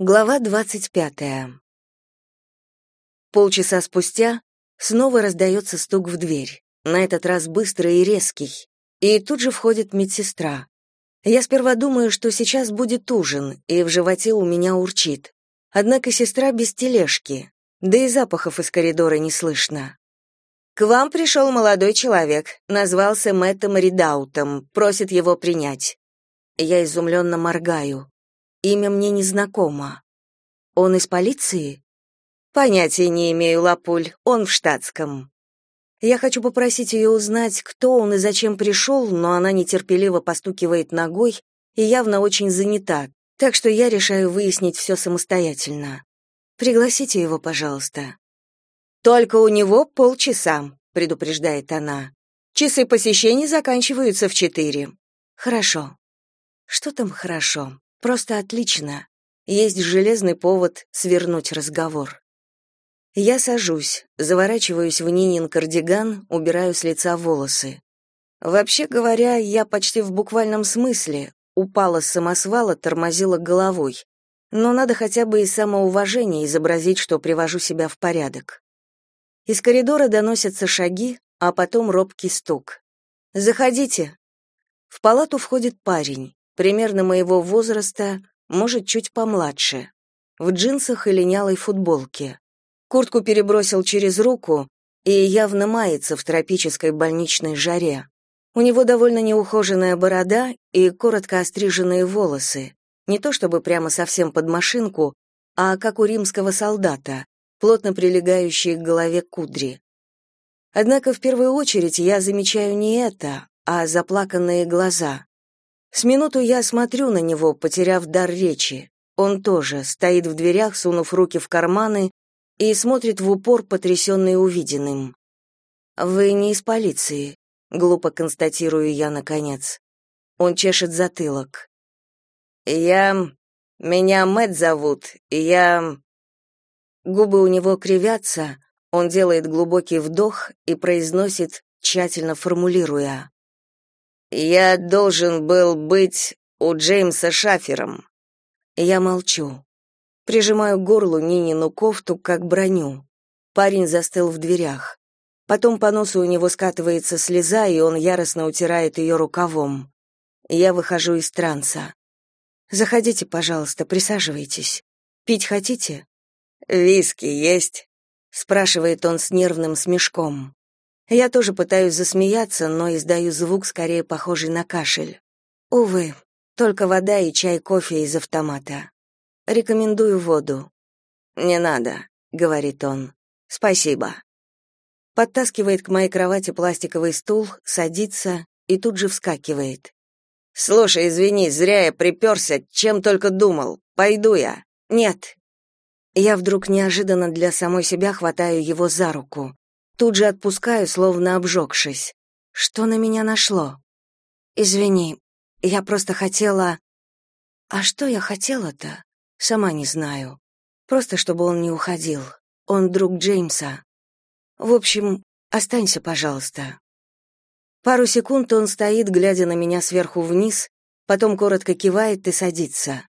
Глава двадцать пятая. Полчаса спустя снова раздается стук в дверь, на этот раз быстрый и резкий, и тут же входит медсестра. Я сперва думаю, что сейчас будет ужин, и в животе у меня урчит. Однако сестра без тележки, да и запахов из коридора не слышно. «К вам пришел молодой человек, назвался Мэттом Ридаутом, просит его принять». Я изумленно моргаю. Имя мне незнакомо. Он из полиции? Понятия не имею, Лапуль, он в штатском. Я хочу попросить ее узнать, кто он и зачем пришел, но она нетерпеливо постукивает ногой и явно очень занята, так что я решаю выяснить все самостоятельно. Пригласите его, пожалуйста. Только у него полчаса, предупреждает она. Часы посещений заканчиваются в четыре. Хорошо. Что там хорошо? Просто отлично. Есть железный повод свернуть разговор. Я сажусь, заворачиваюсь в Нинин кардиган, убираю с лица волосы. Вообще говоря, я почти в буквальном смысле упала с самосвала, тормозила головой. Но надо хотя бы из самоуважения изобразить, что привожу себя в порядок. Из коридора доносятся шаги, а потом робкий стук. «Заходите». В палату входит парень примерно моего возраста, может, чуть помладше, в джинсах и линялой футболке. Куртку перебросил через руку и явно мается в тропической больничной жаре. У него довольно неухоженная борода и коротко остриженные волосы, не то чтобы прямо совсем под машинку, а как у римского солдата, плотно прилегающие к голове кудри. Однако в первую очередь я замечаю не это, а заплаканные глаза. С минуту я смотрю на него, потеряв дар речи. Он тоже стоит в дверях, сунув руки в карманы, и смотрит в упор, потрясенный увиденным. «Вы не из полиции», — глупо констатирую я, наконец. Он чешет затылок. «Я... Меня Мэтт зовут, я...» Губы у него кривятся, он делает глубокий вдох и произносит, тщательно формулируя. Я должен был быть у Джеймса Шафером. Я молчу. Прижимаю к горлу Нинину кофту, как броню. Парень застыл в дверях. Потом по носу у него скатывается слеза, и он яростно утирает ее рукавом. Я выхожу из транса. «Заходите, пожалуйста, присаживайтесь. Пить хотите?» «Виски есть?» — спрашивает он с нервным смешком. Я тоже пытаюсь засмеяться, но издаю звук, скорее похожий на кашель. Увы, только вода и чай, кофе из автомата. Рекомендую воду. Не надо, говорит он. Спасибо. Подтаскивает к моей кровати пластиковый стул, садится и тут же вскакивает. Слушай, извини, зря я приперся, чем только думал. Пойду я. Нет. Я вдруг неожиданно для самой себя хватаю его за руку. Тут же отпускаю, словно обжегшись. Что на меня нашло? Извини, я просто хотела... А что я хотела-то? Сама не знаю. Просто чтобы он не уходил. Он друг Джеймса. В общем, останься, пожалуйста. Пару секунд он стоит, глядя на меня сверху вниз, потом коротко кивает и садится.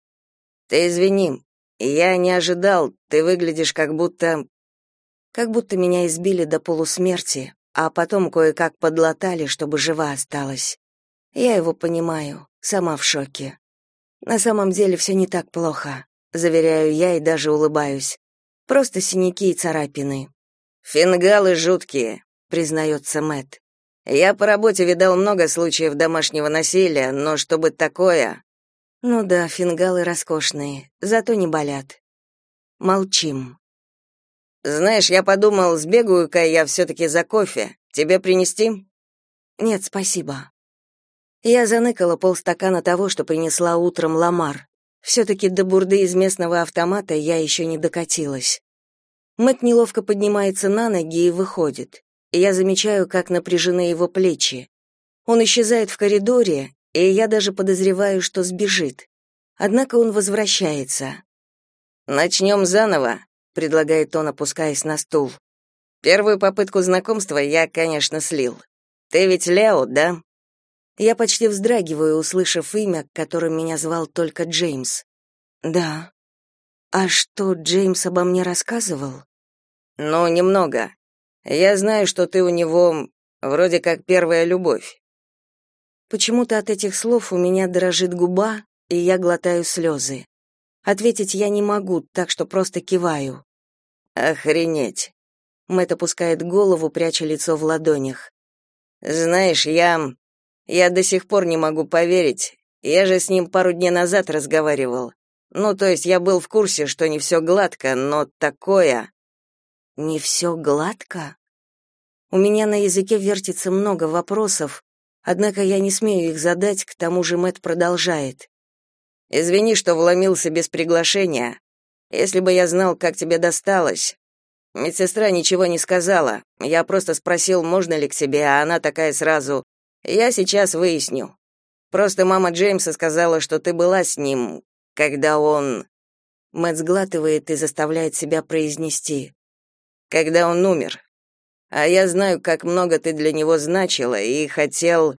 Ты извини, я не ожидал, ты выглядишь как будто как будто меня избили до полусмерти, а потом кое-как подлатали, чтобы жива осталась. Я его понимаю, сама в шоке. На самом деле все не так плохо, заверяю я и даже улыбаюсь. Просто синяки и царапины. Фингалы жуткие, признается Мэт. Я по работе видал много случаев домашнего насилия, но чтобы такое... Ну да, фингалы роскошные, зато не болят. Молчим. Знаешь, я подумал, сбегаю-ка я все-таки за кофе. Тебе принести? Нет, спасибо. Я заныкала полстакана того, что принесла утром Ламар. Все-таки до бурды из местного автомата я еще не докатилась. Мэт неловко поднимается на ноги и выходит. Я замечаю, как напряжены его плечи. Он исчезает в коридоре, и я даже подозреваю, что сбежит. Однако он возвращается. «Начнем заново», предлагает он, опускаясь на стул. Первую попытку знакомства я, конечно, слил. Ты ведь Лео, да? Я почти вздрагиваю, услышав имя, которым меня звал только Джеймс. Да. А что, Джеймс обо мне рассказывал? Ну, немного. Я знаю, что ты у него вроде как первая любовь. Почему-то от этих слов у меня дрожит губа, и я глотаю слезы. Ответить я не могу, так что просто киваю. Охренеть. Мэт опускает голову, пряча лицо в ладонях. Знаешь, я я до сих пор не могу поверить. Я же с ним пару дней назад разговаривал. Ну, то есть я был в курсе, что не все гладко, но такое... Не все гладко? У меня на языке вертится много вопросов, однако я не смею их задать, к тому же Мэт продолжает. Извини, что вломился без приглашения. Если бы я знал, как тебе досталось. Медсестра ничего не сказала. Я просто спросил, можно ли к тебе, а она такая сразу: "Я сейчас выясню". Просто мама Джеймса сказала, что ты была с ним, когда он Мэтт сглатывает и заставляет себя произнести. Когда он умер. А я знаю, как много ты для него значила и хотел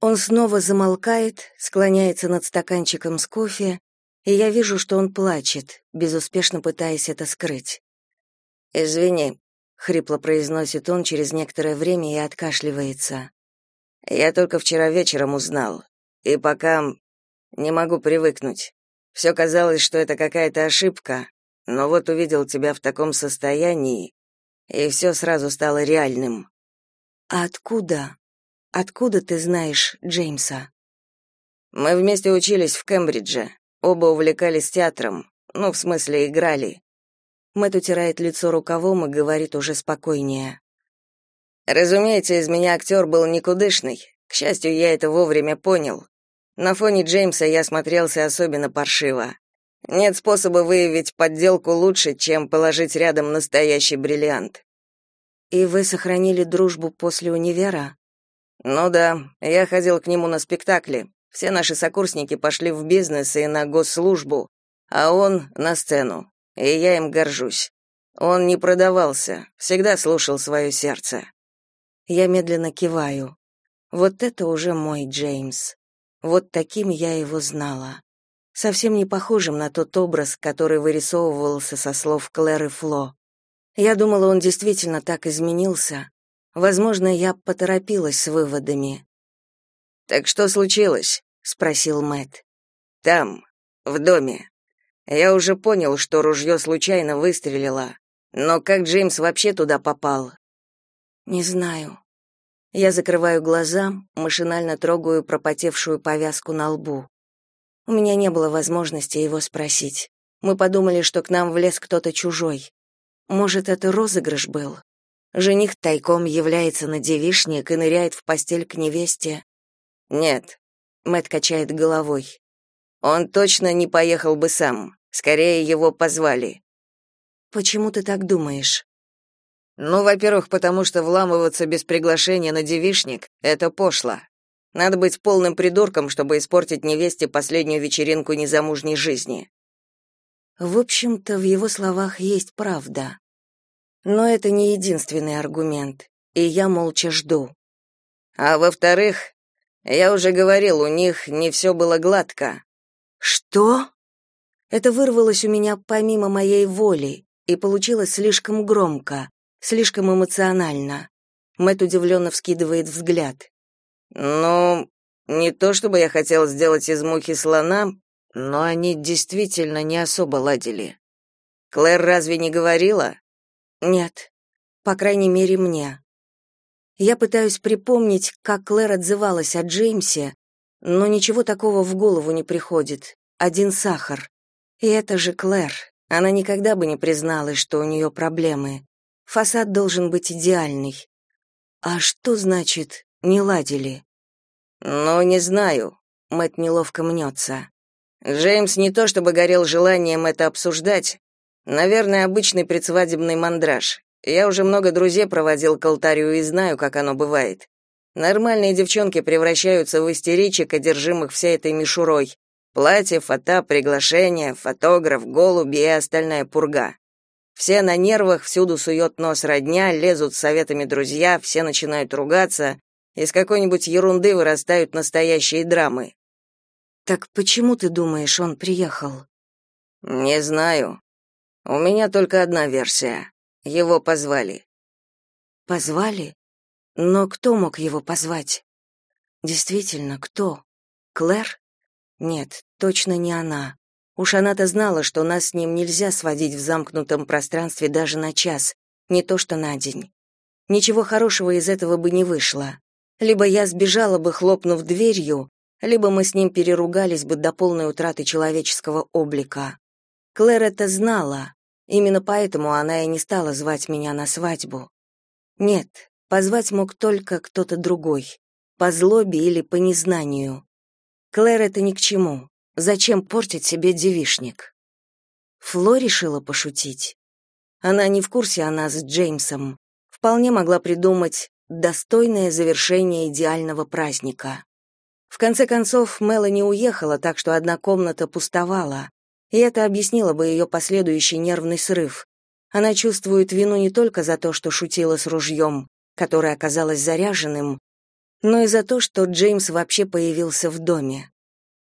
Он снова замолкает, склоняется над стаканчиком с кофе, и я вижу, что он плачет, безуспешно пытаясь это скрыть. Извини, хрипло произносит он через некоторое время и откашливается. Я только вчера вечером узнал, и пока не могу привыкнуть. Все казалось, что это какая-то ошибка, но вот увидел тебя в таком состоянии, и все сразу стало реальным. А откуда? Откуда ты знаешь Джеймса? Мы вместе учились в Кембридже, оба увлекались театром, ну, в смысле, играли. Мэтт утирает лицо рукавом и говорит уже спокойнее. Разумеется, из меня актер был никудышный. К счастью, я это вовремя понял. На фоне Джеймса я смотрелся особенно паршиво. Нет способа выявить подделку лучше, чем положить рядом настоящий бриллиант. И вы сохранили дружбу после универа? Ну да, я ходил к нему на спектакли. Все наши сокурсники пошли в бизнес и на госслужбу, а он на сцену. И я им горжусь. Он не продавался, всегда слушал свое сердце. Я медленно киваю. Вот это уже мой Джеймс. Вот таким я его знала. Совсем не похожим на тот образ, который вырисовывался со слов Клэр и Фло. Я думала, он действительно так изменился. Возможно, я поторопилась с выводами. Так что случилось? спросил Мэт. Там, в доме. Я уже понял, что ружье случайно выстрелило. Но как Джеймс вообще туда попал? Не знаю. Я закрываю глаза, машинально трогаю пропотевшую повязку на лбу. У меня не было возможности его спросить. Мы подумали, что к нам влез кто-то чужой. Может, это розыгрыш был? Жених тайком является на девишник и ныряет в постель к невесте. Нет. Мэт качает головой. Он точно не поехал бы сам. Скорее его позвали. Почему ты так думаешь? Ну, во-первых, потому что вламываться без приглашения на девишник это пошло. Надо быть полным придурком, чтобы испортить невесте последнюю вечеринку незамужней жизни. В общем-то, в его словах есть правда. Но это не единственный аргумент, и я молча жду. А во-вторых, я уже говорил, у них не все было гладко. Что? Это вырвалось у меня помимо моей воли и получилось слишком громко. Слишком эмоционально. Мэт удивленно вскидывает взгляд. Ну, не то чтобы я хотел сделать из мухи слона, но они действительно не особо ладили. Клэр разве не говорила? Нет. По крайней мере, мне. Я пытаюсь припомнить, как Клэр отзывалась о Джеймсе, но ничего такого в голову не приходит. Один сахар. И это же Клэр. Она никогда бы не призналась, что у нее проблемы. Фасад должен быть идеальный. А что значит «не ладили»? Ну, не знаю. Мэт неловко мнется. Джеймс не то чтобы горел желанием это обсуждать. Наверное, обычный предсвадебный мандраж. Я уже много друзей проводил к алтарю и знаю, как оно бывает. Нормальные девчонки превращаются в истеричек, одержимых всей этой мишурой. Платье, фото, приглашения, фотограф, голуби и остальная пурга. Все на нервах, всюду сует нос родня, лезут с советами друзья, все начинают ругаться, из какой-нибудь ерунды вырастают настоящие драмы. Так почему ты думаешь, он приехал? Не знаю. У меня только одна версия. Его позвали. Позвали? Но кто мог его позвать? Действительно, кто? Клэр? Нет, точно не она. Уж она-то знала, что нас с ним нельзя сводить в замкнутом пространстве даже на час, не то что на день. Ничего хорошего из этого бы не вышло. Либо я сбежала бы, хлопнув дверью, либо мы с ним переругались бы до полной утраты человеческого облика. Клэр это знала, именно поэтому она и не стала звать меня на свадьбу. Нет, позвать мог только кто-то другой, по злобе или по незнанию. Клэр это ни к чему. Зачем портить себе девишник? Фло решила пошутить. Она не в курсе о нас с Джеймсом. Вполне могла придумать достойное завершение идеального праздника. В конце концов, Мелани уехала, так что одна комната пустовала, и это объяснило бы ее последующий нервный срыв. Она чувствует вину не только за то, что шутила с ружьем, которое оказалось заряженным, но и за то, что Джеймс вообще появился в доме.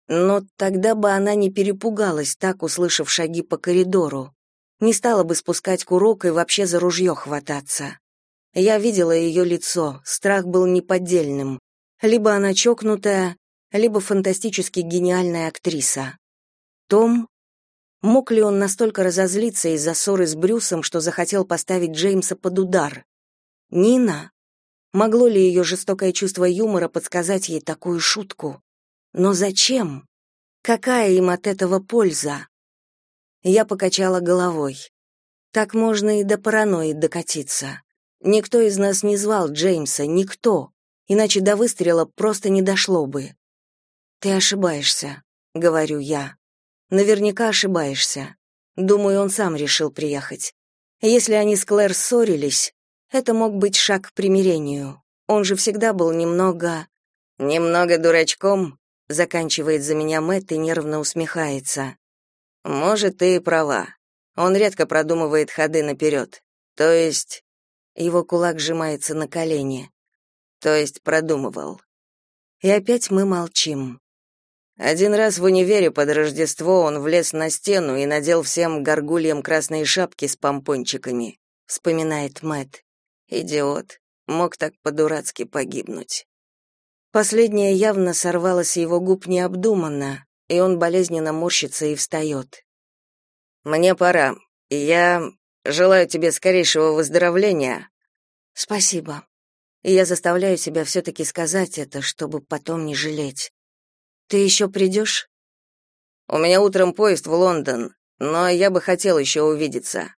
Но тогда бы она не перепугалась, так услышав шаги по коридору, не стала бы спускать курок и вообще за ружье хвататься. Я видела ее лицо, страх был неподдельным. Либо она чокнутая, либо фантастически гениальная актриса. Том Мог ли он настолько разозлиться из-за ссоры с Брюсом, что захотел поставить Джеймса под удар? Нина? Могло ли ее жестокое чувство юмора подсказать ей такую шутку? Но зачем? Какая им от этого польза? Я покачала головой. Так можно и до паранойи докатиться. Никто из нас не звал Джеймса, никто. Иначе до выстрела просто не дошло бы. Ты ошибаешься, говорю я. Наверняка ошибаешься. Думаю, он сам решил приехать. Если они с Клэр ссорились, это мог быть шаг к примирению. Он же всегда был немного... Немного дурачком, заканчивает за меня Мэтт и нервно усмехается. Может, ты и права. Он редко продумывает ходы наперед. То есть... Его кулак сжимается на колени. То есть продумывал. И опять мы молчим. Один раз в универе под Рождество он влез на стену и надел всем горгульям красные шапки с помпончиками, вспоминает Мэт. Идиот, мог так по-дурацки погибнуть. Последнее явно сорвалось с его губ необдуманно, и он болезненно морщится и встает. Мне пора. Я желаю тебе скорейшего выздоровления. Спасибо. И я заставляю себя все-таки сказать это, чтобы потом не жалеть. Ты еще придешь?» «У меня утром поезд в Лондон, но я бы хотел еще увидеться».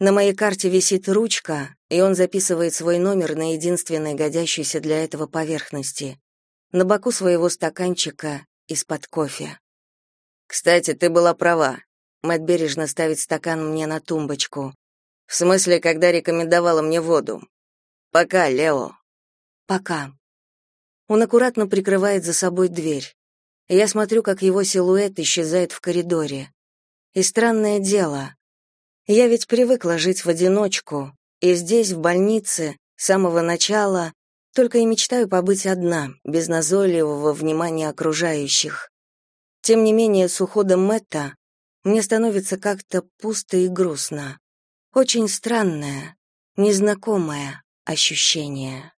На моей карте висит ручка, и он записывает свой номер на единственной годящейся для этого поверхности. На боку своего стаканчика из-под кофе. «Кстати, ты была права». Мэтт бережно ставит стакан мне на тумбочку. «В смысле, когда рекомендовала мне воду. Пока, Лео». «Пока». Он аккуратно прикрывает за собой дверь. Я смотрю, как его силуэт исчезает в коридоре. И странное дело. Я ведь привыкла жить в одиночку, и здесь, в больнице, с самого начала, только и мечтаю побыть одна, без назойливого внимания окружающих. Тем не менее, с уходом Мэтта мне становится как-то пусто и грустно. Очень странное, незнакомое ощущение.